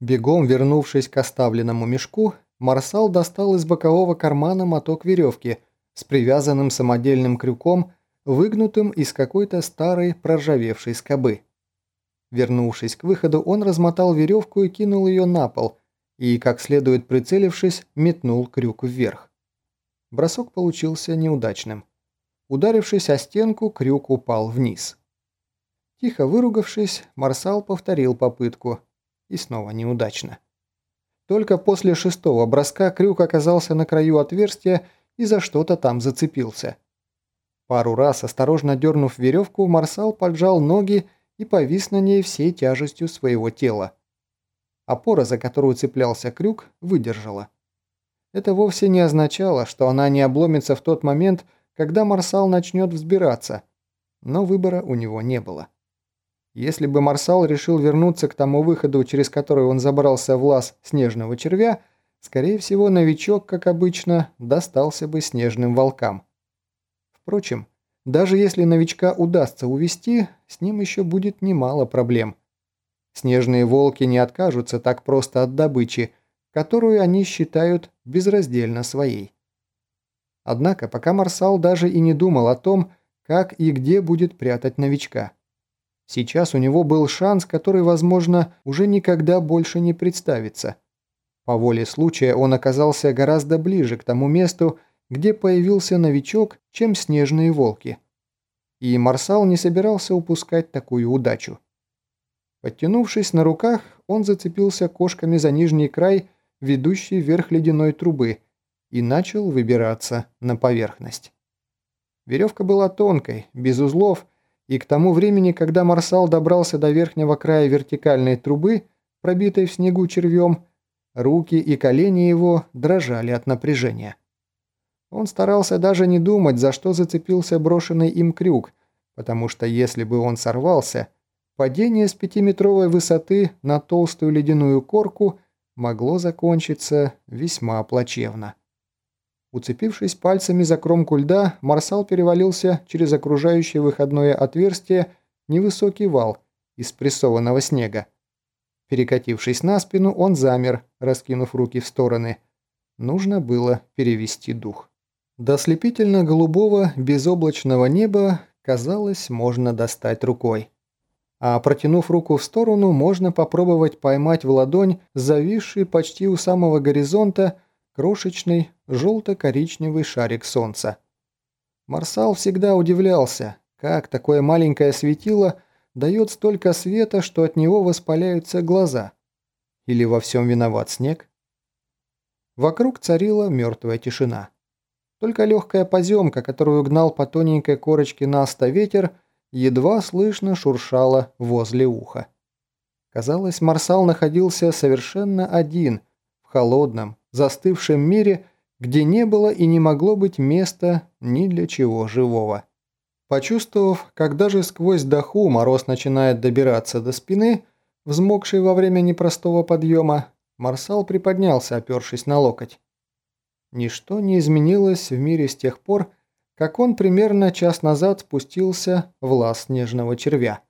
Бегом вернувшись к оставленному мешку, Марсал достал из бокового кармана моток веревки с привязанным самодельным крюком, выгнутым из какой-то старой проржавевшей скобы. Вернувшись к выходу, он размотал веревку и кинул ее на пол, и, как следует прицелившись, метнул крюк вверх. Бросок получился неудачным. Ударившись о стенку, крюк упал вниз. Тихо выругавшись, Марсал повторил попытку. И снова неудачно. Только после шестого броска крюк оказался на краю отверстия и за что-то там зацепился. Пару раз, осторожно дернув веревку, Марсал поджал ноги и повис на ней всей тяжестью своего тела. Опора, за которую цеплялся крюк, выдержала. Это вовсе не означало, что она не обломится в тот момент, когда Марсал начнет взбираться, но выбора у него не было. Если бы Марсал решил вернуться к тому выходу, через который он забрался в лаз снежного червя, скорее всего, новичок, как обычно, достался бы снежным волкам. Впрочем, даже если новичка удастся увести, с ним еще будет немало проблем. Снежные волки не откажутся так просто от добычи, которую они считают безраздельно своей. Однако пока Марсал даже и не думал о том, как и где будет прятать новичка. Сейчас у него был шанс, который, возможно, уже никогда больше не представится. По воле случая он оказался гораздо ближе к тому месту, где появился новичок, чем снежные волки. И Марсал не собирался упускать такую удачу. Подтянувшись на руках, он зацепился кошками за нижний край, ведущий вверх ледяной трубы, и начал выбираться на поверхность. Веревка была тонкой, без узлов, и к тому времени, когда Марсал добрался до верхнего края вертикальной трубы, пробитой в снегу червем, руки и колени его дрожали от напряжения. Он старался даже не думать, за что зацепился брошенный им крюк, потому что если бы он сорвался, падение с пятиметровой высоты на толстую ледяную корку могло закончиться весьма плачевно. Уцепившись пальцами за кромку льда, Марсал перевалился через окружающее выходное отверстие невысокий вал из прессованного снега. Перекатившись на спину, он замер, раскинув руки в стороны. Нужно было перевести дух. До слепительно-голубого безоблачного неба, казалось, можно достать рукой. А протянув руку в сторону, можно попробовать поймать в ладонь зависший почти у самого горизонта крошечный желто-коричневый шарик солнца. Марсал всегда удивлялся, как такое маленькое светило дает столько света, что от него воспаляются глаза. Или во всем виноват снег? Вокруг царила мертвая тишина. Только легкая поземка, которую гнал по тоненькой корочке наста ветер, едва слышно шуршала возле уха. Казалось, Марсал находился совершенно один, в холодном, застывшем мире, где не было и не могло быть места ни для чего живого. Почувствовав, как даже сквозь доху мороз начинает добираться до спины, взмокшей во время непростого подъема, Марсал приподнялся, опершись на локоть. Ничто не изменилось в мире с тех пор, как он примерно час назад спустился в лаз снежного червя.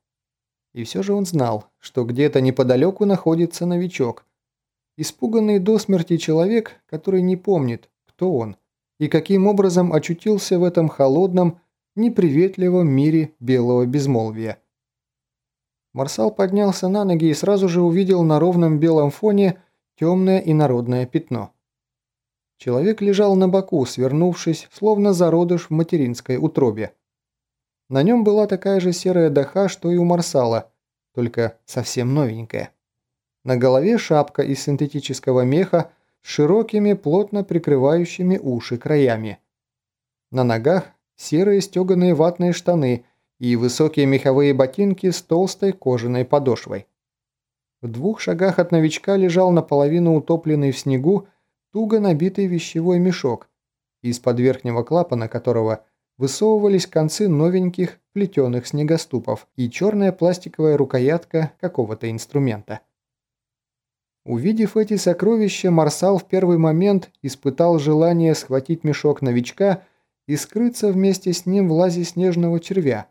И все же он знал, что где-то неподалеку находится новичок, Испуганный до смерти человек, который не помнит, кто он, и каким образом очутился в этом холодном, неприветливом мире белого безмолвия. Марсал поднялся на ноги и сразу же увидел на ровном белом фоне темное инородное пятно. Человек лежал на боку, свернувшись, словно зародыш в материнской утробе. На нем была такая же серая даха, что и у Марсала, только совсем новенькая. На голове шапка из синтетического меха с широкими, плотно прикрывающими уши краями. На ногах серые стеганые ватные штаны и высокие меховые ботинки с толстой кожаной подошвой. В двух шагах от новичка лежал наполовину утопленный в снегу туго набитый вещевой мешок, из-под верхнего клапана которого высовывались концы новеньких плетеных снегоступов и черная пластиковая рукоятка какого-то инструмента. Увидев эти сокровища, Марсал в первый момент испытал желание схватить мешок новичка и скрыться вместе с ним в лазе снежного червя,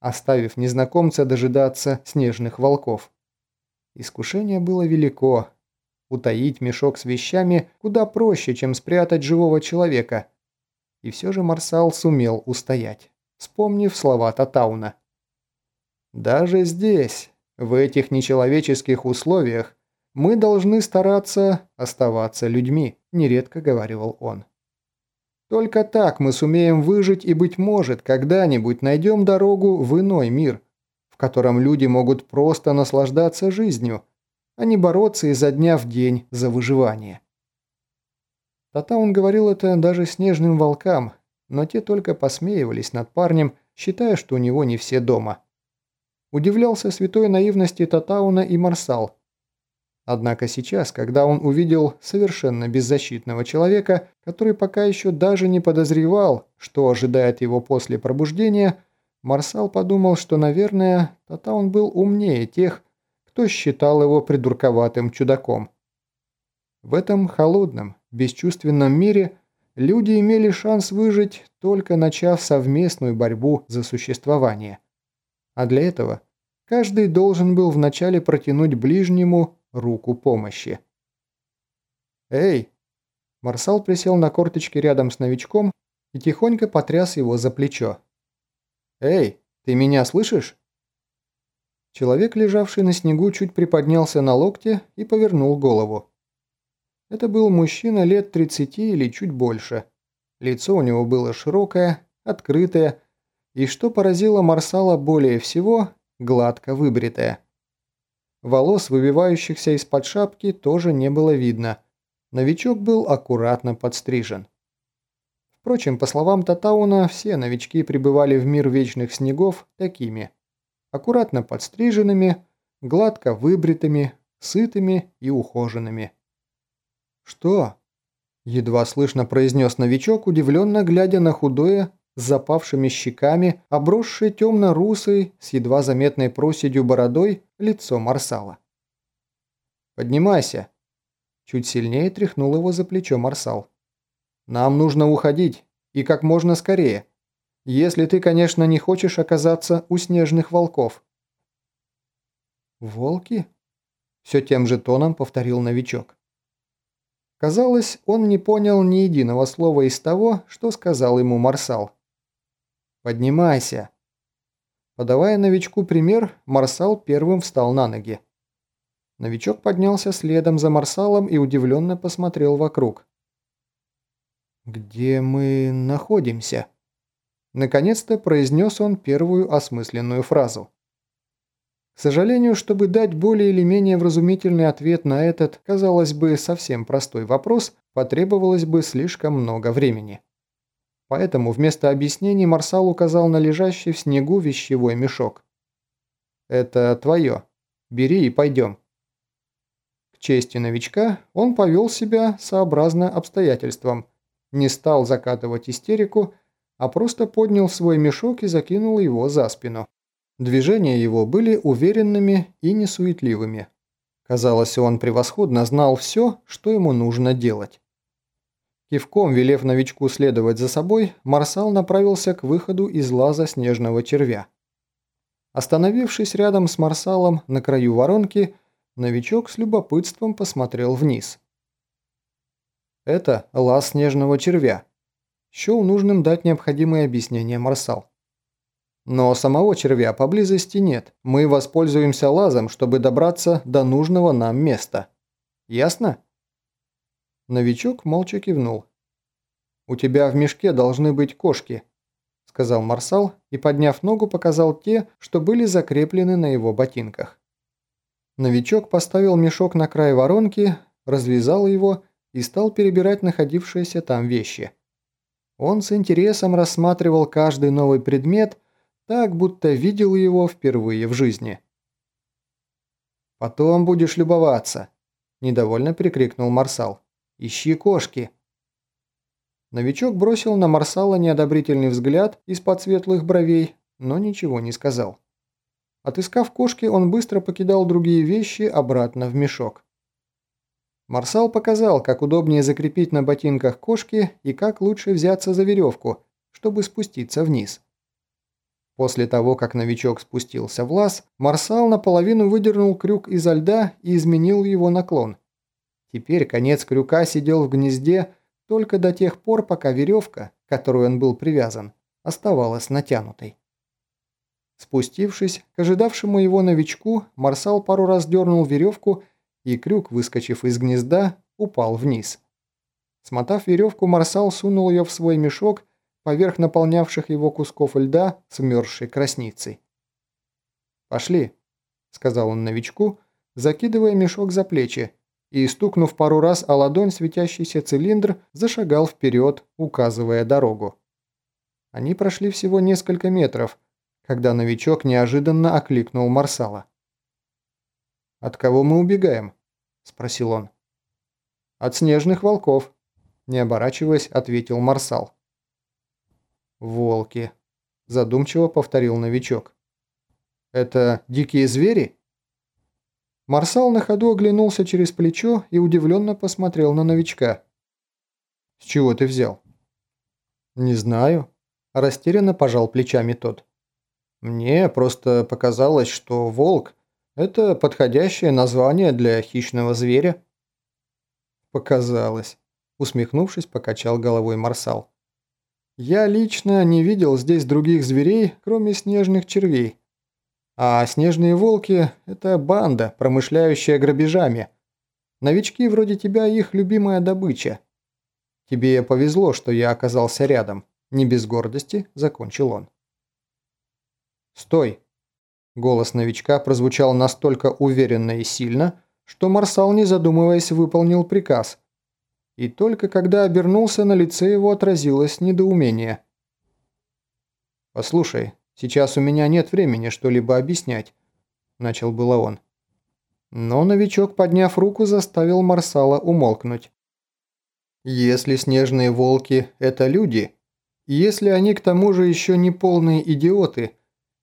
оставив незнакомца дожидаться снежных волков. Искушение было велико. Утаить мешок с вещами куда проще, чем спрятать живого человека. И все же Марсал сумел устоять, вспомнив слова Татауна. «Даже здесь, в этих нечеловеческих условиях, мы должны стараться оставаться людьми», – нередко говорил он. «Только так мы сумеем выжить и, быть может, когда-нибудь найдем дорогу в иной мир, в котором люди могут просто наслаждаться жизнью, а не бороться изо дня в день за выживание». Татаун говорил это даже снежным волкам, но те только посмеивались над парнем, считая, что у него не все дома. Удивлялся святой наивности Татауна и Марсал. Однако сейчас, когда он увидел совершенно беззащитного человека, который пока еще даже не подозревал, что ожидает его после пробуждения, Марсал подумал, что, наверное, Татаун был умнее тех, кто считал его придурковатым чудаком. В этом холодном, бесчувственном мире люди имели шанс выжить, только начав совместную борьбу за существование. А для этого каждый должен был вначале протянуть ближнему руку помощи. «Эй!» Марсал присел на корточки рядом с новичком и тихонько потряс его за плечо. «Эй, ты меня слышишь?» Человек, лежавший на снегу, чуть приподнялся на локте и повернул голову. Это был мужчина лет 30 или чуть больше. Лицо у него было широкое, открытое, и, что поразило Марсала более всего, гладко выбритое. Волос, выбивающихся из-под шапки, тоже не было видно. Новичок был аккуратно подстрижен. Впрочем, по словам Татауна, все новички пребывали в мир вечных снегов такими. Аккуратно подстриженными, гладко выбритыми, сытыми и ухоженными. «Что?» – едва слышно произнес новичок, удивленно глядя на худое, с запавшими щеками, обросшее темно-русой, с едва заметной проседью бородой, лицо Марсала. «Поднимайся!» Чуть сильнее тряхнул его за плечо Марсал. «Нам нужно уходить, и как можно скорее. Если ты, конечно, не хочешь оказаться у снежных волков». «Волки?» Все тем же тоном повторил новичок. Казалось, он не понял ни единого слова из того, что сказал ему Марсал. «Поднимайся!» Подавая новичку пример, Марсал первым встал на ноги. Новичок поднялся следом за Марсалом и удивленно посмотрел вокруг. «Где мы находимся?» Наконец-то произнес он первую осмысленную фразу. К сожалению, чтобы дать более или менее вразумительный ответ на этот, казалось бы, совсем простой вопрос, потребовалось бы слишком много времени. Поэтому вместо объяснений Марсал указал на лежащий в снегу вещевой мешок. «Это твое. Бери и пойдем». К чести новичка он повел себя сообразно обстоятельствам, не стал закатывать истерику, а просто поднял свой мешок и закинул его за спину. Движения его были уверенными и несуетливыми. Казалось, он превосходно знал все, что ему нужно делать. Кивком, велев новичку следовать за собой, Марсал направился к выходу из лаза снежного червя. Остановившись рядом с Марсалом на краю воронки, новичок с любопытством посмотрел вниз. «Это лаз снежного червя», – счел нужным дать необходимое объяснение Марсал. Но самого червя поблизости нет. Мы воспользуемся лазом, чтобы добраться до нужного нам места. Ясно? Новичок молча кивнул. «У тебя в мешке должны быть кошки», – сказал Марсал и, подняв ногу, показал те, что были закреплены на его ботинках. Новичок поставил мешок на край воронки, развязал его и стал перебирать находившиеся там вещи. Он с интересом рассматривал каждый новый предмет – так, будто видел его впервые в жизни. «Потом будешь любоваться», – недовольно прикрикнул Марсал. «Ищи кошки». Новичок бросил на Марсала неодобрительный взгляд из-под светлых бровей, но ничего не сказал. Отыскав кошки, он быстро покидал другие вещи обратно в мешок. Марсал показал, как удобнее закрепить на ботинках кошки и как лучше взяться за веревку, чтобы спуститься вниз. После того, как новичок спустился в лаз, Марсал наполовину выдернул крюк изо льда и изменил его наклон. Теперь конец крюка сидел в гнезде только до тех пор, пока веревка, которой он был привязан, оставалась натянутой. Спустившись к ожидавшему его новичку, Марсал пару раз дернул веревку, и крюк, выскочив из гнезда, упал вниз. Смотав веревку, Марсал сунул ее в свой мешок поверх наполнявших его кусков льда с вмерзшей красницей. «Пошли», — сказал он новичку, закидывая мешок за плечи, и, стукнув пару раз о ладонь светящийся цилиндр, зашагал вперед, указывая дорогу. Они прошли всего несколько метров, когда новичок неожиданно окликнул Марсала. «От кого мы убегаем?» – спросил он. «От снежных волков», – не оборачиваясь, ответил Марсал. «Волки», – задумчиво повторил новичок. «Это дикие звери?» Марсал на ходу оглянулся через плечо и удивленно посмотрел на новичка. «С чего ты взял?» «Не знаю», – растерянно пожал плечами тот. Мне просто показалось, что волк – это подходящее название для хищного зверя. Показалось. Усмехнувшись, покачал головой Марсал. Я лично не видел здесь других зверей, кроме снежных червей. А снежные волки – это банда, промышляющая грабежами. Новички вроде тебя – их любимая добыча. Тебе повезло, что я оказался рядом. Не без гордости, закончил он. «Стой!» Голос новичка прозвучал настолько уверенно и сильно, что Марсал, не задумываясь, выполнил приказ. И только когда обернулся, на лице его отразилось недоумение. «Послушай, сейчас у меня нет времени что-либо объяснять», – начал было он. Но новичок, подняв руку, заставил Марсала умолкнуть. «Если снежные волки – это люди, и если они к тому же еще не полные идиоты –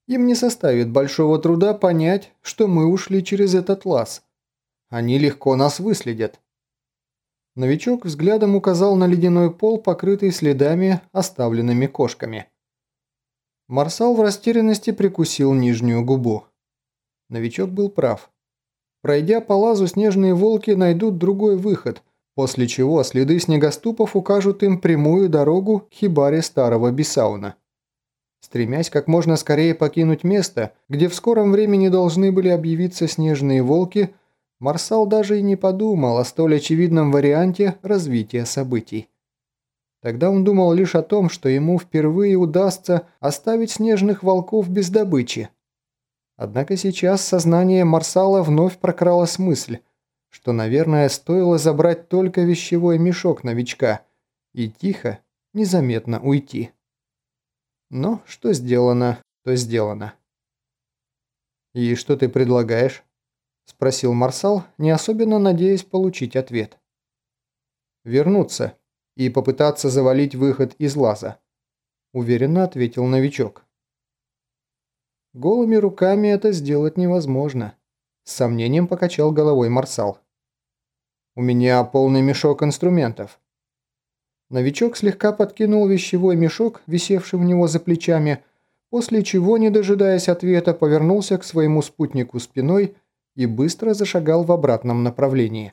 им не составит большого труда понять, что мы ушли через этот лаз. Они легко нас выследят. Новичок взглядом указал на ледяной пол, покрытый следами, оставленными кошками. Марсал в растерянности прикусил нижнюю губу. Новичок был прав. Пройдя по лазу, снежные волки найдут другой выход, после чего следы снегоступов укажут им прямую дорогу к хибаре старого Бисауна. Стремясь как можно скорее покинуть место, где в скором времени должны были объявиться снежные волки, Марсал даже и не подумал о столь очевидном варианте развития событий. Тогда он думал лишь о том, что ему впервые удастся оставить снежных волков без добычи. Однако сейчас сознание Марсала вновь прокралась мысль, что, наверное, стоило забрать только вещевой мешок новичка и тихо, незаметно уйти. Но что сделано, то сделано. «И что ты предлагаешь?» – спросил Марсал, не особенно надеясь получить ответ. «Вернуться и попытаться завалить выход из лаза», – уверенно ответил новичок. «Голыми руками это сделать невозможно», – с сомнением покачал головой Марсал. «У меня полный мешок инструментов. Новичок слегка подкинул вещевой мешок, висевший у него за плечами, после чего, не дожидаясь ответа, повернулся к своему спутнику спиной и быстро зашагал в обратном направлении.